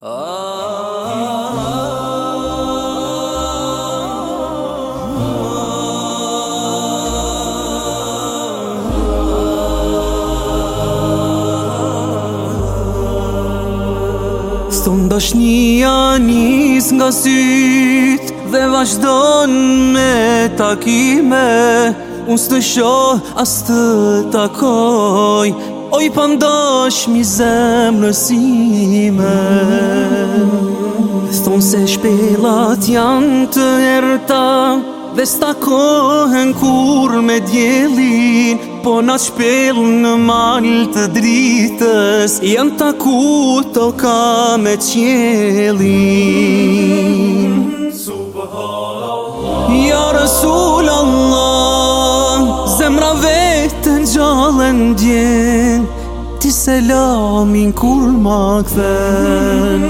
Stëm dëshnia njës nga sytë Dhe vazhdon me takime Unë së të shohë, asë të takoj O po i mi zemrësime Thonë se shpelat janë të erta Dhe stakohen kur me djelin Po na shpel në mal të dritës Janë ku të ka me qjelin Subhanallah Ja ndjen Ti se lamin kur ma këthen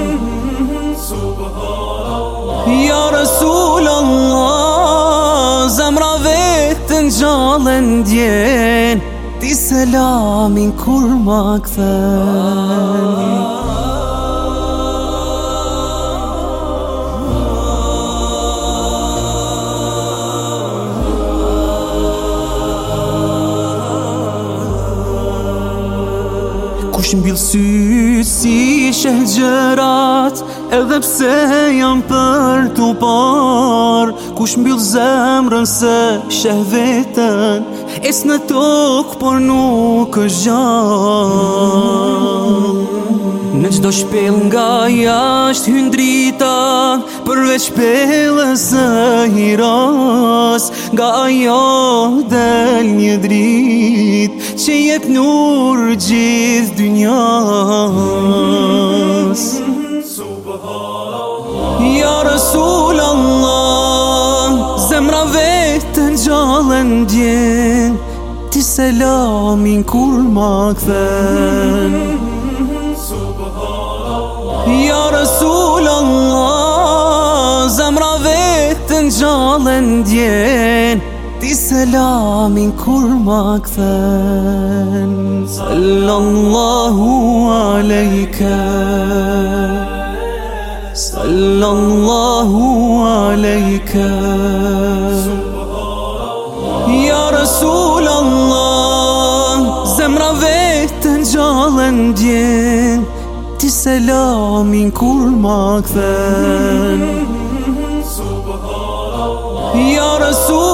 Ja Rasul Allah Zamra vetë në gjallë ndjen Ti se lamin kur ma këthen është në bilësy si shëgjerat Edhe pse jam për të par Kush në zemrën se shëh vetën Es në tokë por nuk është gjatë Në qdo shpel nga jashtë hyndrita Përve shpelë e hiras Nga ajo del një drit që jep nur gjithë dynjas Ja Rasul Allah, zemra vetë në gjallën djenë Ti selamin kur ma këthen Ja Rasul Allah, zemra vetë në gjallën djenë Etti selamin kurmaktan Sallallahu aleyke Sallallahu aleyke Ya Resulallah Zemrave të gjallën djen Ti selamin kurmaktan Ya Resulallah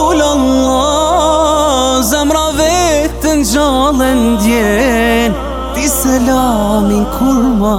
gjallën djen Ti selamin kur ma